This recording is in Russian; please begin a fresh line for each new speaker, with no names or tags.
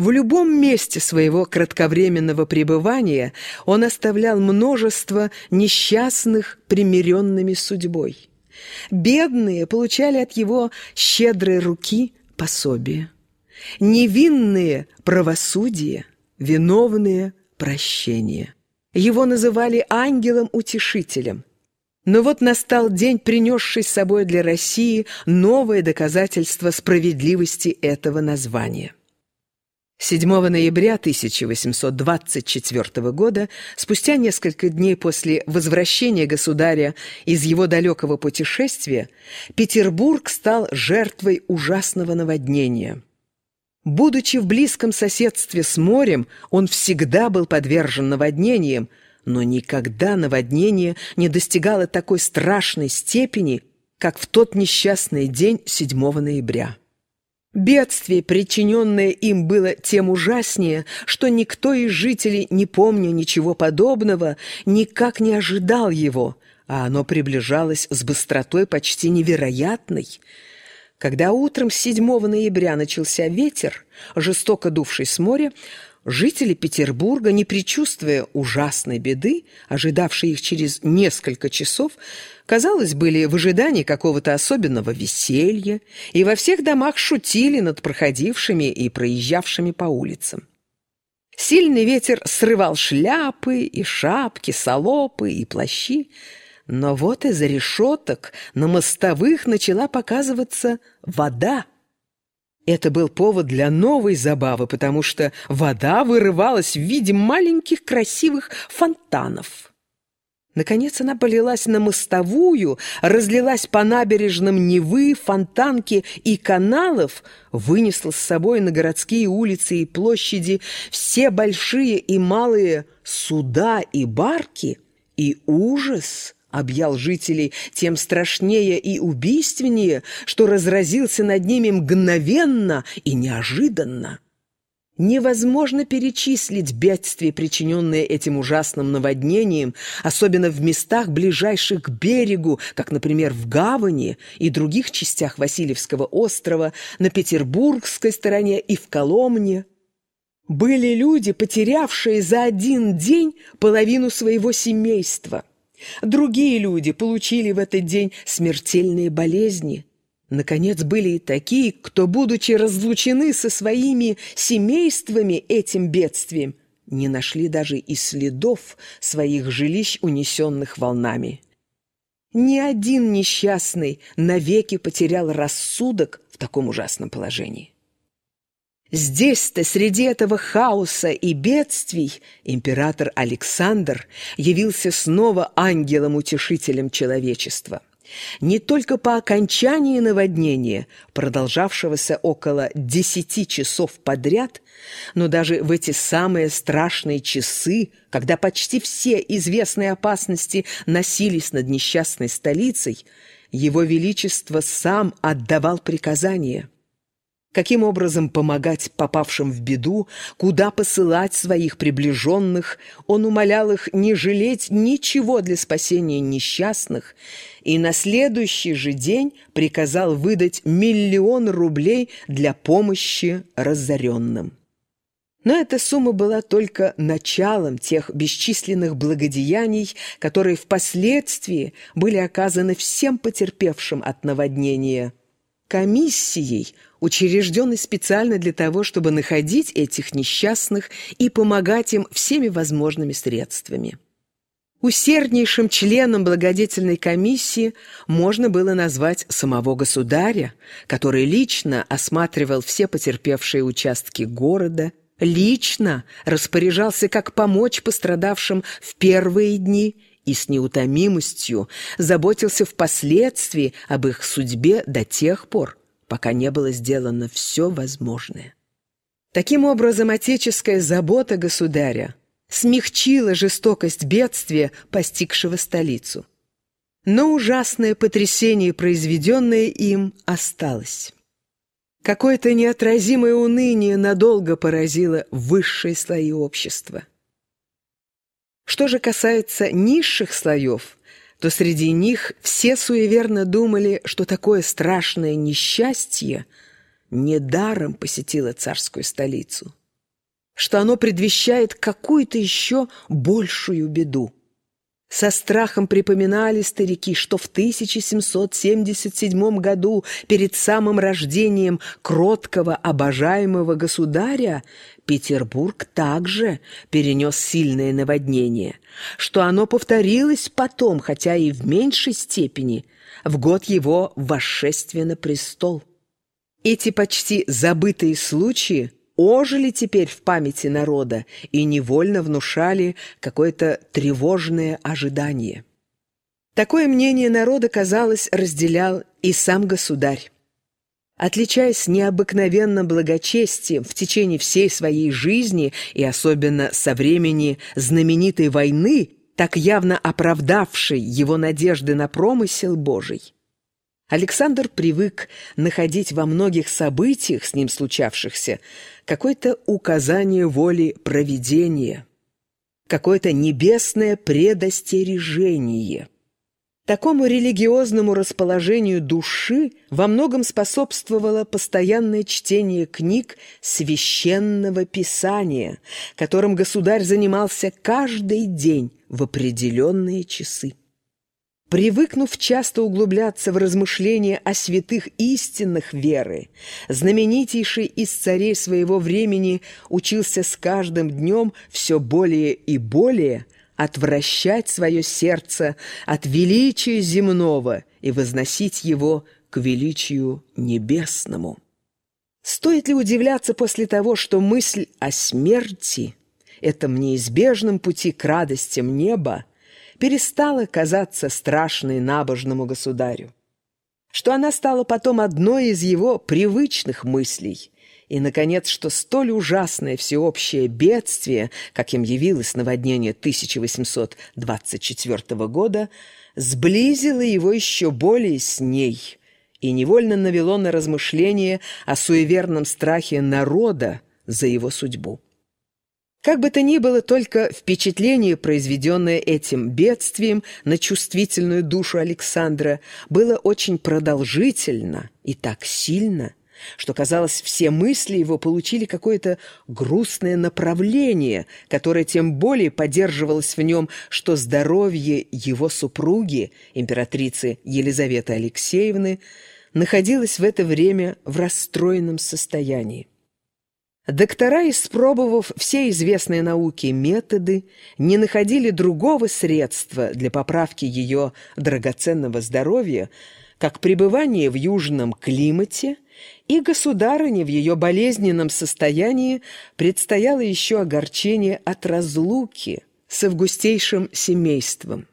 В любом месте своего кратковременного пребывания он оставлял множество несчастных примиренными судьбой. Бедные получали от его щедрой руки пособие. Невинные – правосудие, виновные – прощение. Его называли ангелом-утешителем. Но вот настал день, принесший с собой для России новое доказательство справедливости этого названия. 7 ноября 1824 года, спустя несколько дней после возвращения государя из его далекого путешествия, Петербург стал жертвой ужасного наводнения. Будучи в близком соседстве с морем, он всегда был подвержен наводнениям, но никогда наводнение не достигало такой страшной степени, как в тот несчастный день 7 ноября. Бедствие, причиненное им, было тем ужаснее, что никто из жителей, не помня ничего подобного, никак не ожидал его, а оно приближалось с быстротой почти невероятной. Когда утром 7 ноября начался ветер, жестоко дувший с моря, Жители Петербурга, не предчувствуя ужасной беды, ожидавшей их через несколько часов, казалось, были в ожидании какого-то особенного веселья и во всех домах шутили над проходившими и проезжавшими по улицам. Сильный ветер срывал шляпы и шапки, салопы и плащи, но вот из-за решеток на мостовых начала показываться вода. Это был повод для новой забавы, потому что вода вырывалась в виде маленьких красивых фонтанов. Наконец она полилась на мостовую, разлилась по набережным Невы, фонтанки и каналов, вынесла с собой на городские улицы и площади все большие и малые суда и барки, и ужас — объял жителей тем страшнее и убийственнее, что разразился над ними мгновенно и неожиданно. Невозможно перечислить бедствия, причиненные этим ужасным наводнением, особенно в местах, ближайших к берегу, как, например, в Гавани и других частях Васильевского острова, на Петербургской стороне и в Коломне. Были люди, потерявшие за один день половину своего семейства – Другие люди получили в этот день смертельные болезни. Наконец, были и такие, кто, будучи разлучены со своими семействами этим бедствием, не нашли даже и следов своих жилищ, унесенных волнами. Ни один несчастный навеки потерял рассудок в таком ужасном положении. Здесь-то, среди этого хаоса и бедствий, император Александр явился снова ангелом-утешителем человечества. Не только по окончании наводнения, продолжавшегося около десяти часов подряд, но даже в эти самые страшные часы, когда почти все известные опасности носились над несчастной столицей, его Величество сам отдавал приказания – каким образом помогать попавшим в беду, куда посылать своих приближенных, он умолял их не жалеть ничего для спасения несчастных и на следующий же день приказал выдать миллион рублей для помощи разоренным. Но эта сумма была только началом тех бесчисленных благодеяний, которые впоследствии были оказаны всем потерпевшим от наводнения – комиссией, учрежденной специально для того, чтобы находить этих несчастных и помогать им всеми возможными средствами. Усерднейшим членом благодетельной комиссии можно было назвать самого государя, который лично осматривал все потерпевшие участки города, лично распоряжался, как помочь пострадавшим в первые дни и с неутомимостью заботился впоследствии об их судьбе до тех пор, пока не было сделано все возможное. Таким образом, отеческая забота государя смягчила жестокость бедствия, постигшего столицу. Но ужасное потрясение, произведенное им, осталось. Какое-то неотразимое уныние надолго поразило высшие слои общества. Что же касается низших слоев, то среди них все суеверно думали, что такое страшное несчастье недаром посетило царскую столицу. что оно предвещает какую-то еще большую беду. Со страхом припоминали старики, что в 1777 году, перед самым рождением кроткого, обожаемого государя, Петербург также перенес сильное наводнение, что оно повторилось потом, хотя и в меньшей степени, в год его восшествия на престол. Эти почти забытые случаи ожили теперь в памяти народа и невольно внушали какое-то тревожное ожидание. Такое мнение народа, казалось, разделял и сам государь. Отличаясь необыкновенным благочестием в течение всей своей жизни и особенно со времени знаменитой войны, так явно оправдавшей его надежды на промысел Божий, Александр привык находить во многих событиях, с ним случавшихся, какое-то указание воли провидения, какое-то небесное предостережение. Такому религиозному расположению души во многом способствовало постоянное чтение книг священного писания, которым государь занимался каждый день в определенные часы. Привыкнув часто углубляться в размышления о святых истинных веры, знаменитейший из царей своего времени учился с каждым днем все более и более отвращать свое сердце от величия земного и возносить его к величию небесному. Стоит ли удивляться после того, что мысль о смерти, этом неизбежном пути к радостям неба, перестала казаться страшной набожному государю, что она стала потом одной из его привычных мыслей, и, наконец, что столь ужасное всеобщее бедствие, как им явилось наводнение 1824 года, сблизило его еще более с ней и невольно навело на размышление о суеверном страхе народа за его судьбу. Как бы то ни было, только впечатление, произведенное этим бедствием на чувствительную душу Александра, было очень продолжительно и так сильно, что, казалось, все мысли его получили какое-то грустное направление, которое тем более поддерживалось в нем, что здоровье его супруги, императрицы Елизаветы Алексеевны, находилось в это время в расстроенном состоянии. Доктора, испробовав все известные науке методы, не находили другого средства для поправки ее драгоценного здоровья, как пребывание в южном климате, и государыне в ее болезненном состоянии предстояло еще огорчение от разлуки с августейшим семейством.